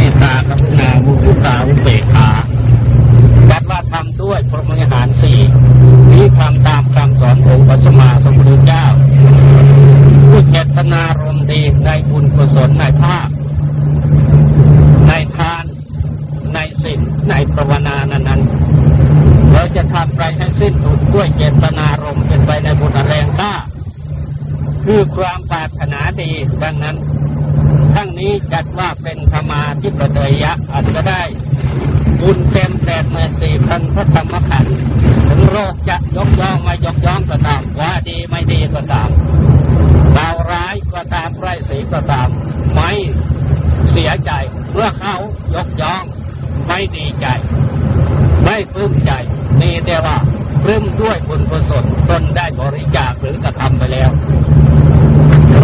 มตตากรุณามุทิตาอุเบกขาจัดว่าทำด้วยพรหมวิหารสี่นี้ทำตามคำสอนของพระสมมาสมพุทธเจ้าผู้เจตนารมณ์ดีในบุญกุศลในภาพ ในทานในสิ่งในภาวนานั้นนั้นเราจะทำไปให้สิ้นสุดด้วยเจตนารมณ์เป็นไปในบุญแรงกล้าคือความปรารถนาดีดังนั้น ทั้งนี้จัดว่าเป็นธรรมาที่ปเดยะอาจจะได้บุญเต็มแปดหมื่นสี่พันพระธรรมขันธ์ถึงโรคจะยกย่องไม่ยกย่องก็ตามว่าดีไม่ดีก็ตามดาวร้ายก็ตามไร้สีก็ตาม ไม่เสียใจเมื่อเขายกย่องไม่ดีใจ ไม่ปลื้มใจนี่แต่ว่าปลื้มด้วยบุญกุศลตนได้บริจาคหรือกระทำไปแล้ว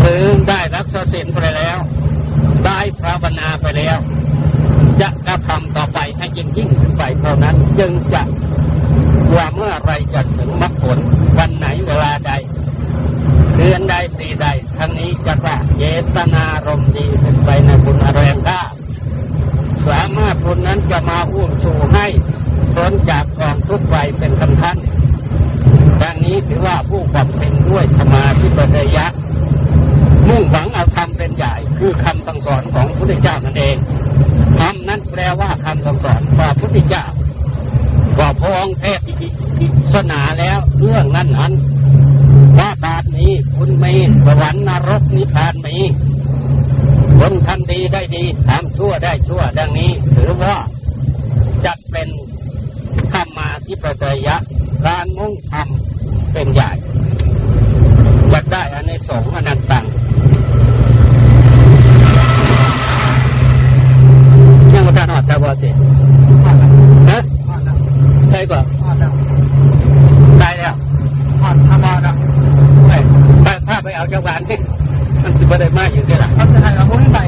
หรือได้รักษาศีลไปแล้ว ภาวนาไปแล้ว จะกระทำต่อไปให้ยิ่งยิ่งขึ้นไปเท่านั้น จึงจะว่าเมื่อไรจะถึงมรรคผลวันไหนเวลาใดเดือนใดปีใดทั้งนี้จะว่าเจตนารมณ์ดีเป็นไปในบุญอะไรได้สามารถบุญนั้นจะมาอุ้มชูให้พ้นจากกองทุกข์ไปเป็นคำท่านดังนี้ถือว่าผู้บำเพ็ญด้วยธรรมาธิปไตยะ มุ่งหวังเอาธรรมเป็นใหญ่คือคำสั่งส อนของพระพุทธเจ้านั่นเองธรรมนั้นแปลว่าคำสั่งสอนของพระพุทธเจ้าว่าพรองค์เทศอิสนาแล้วเรื่องนั้นนั้นว่าบาทนี้คุณมีสวรรค์นรกนิพพานมีคนทำดีได้ดีทำชั่วได้ชั่วดังนี้ถือว่าจัดเป็นธรรมาธิปไตยะการมุ่งทำเป็นใหญ่จะได้อันในสงอนันตังยังไม่ทันอดแต่ว่าสินะใช่ ก่อนได้แล้วอดทำมาแล้วไปถ้าไปเอาจังหวัดนี่มันจะไม่ได้มากอยู่ที่ไหนเขาจะให้เราไม่ไป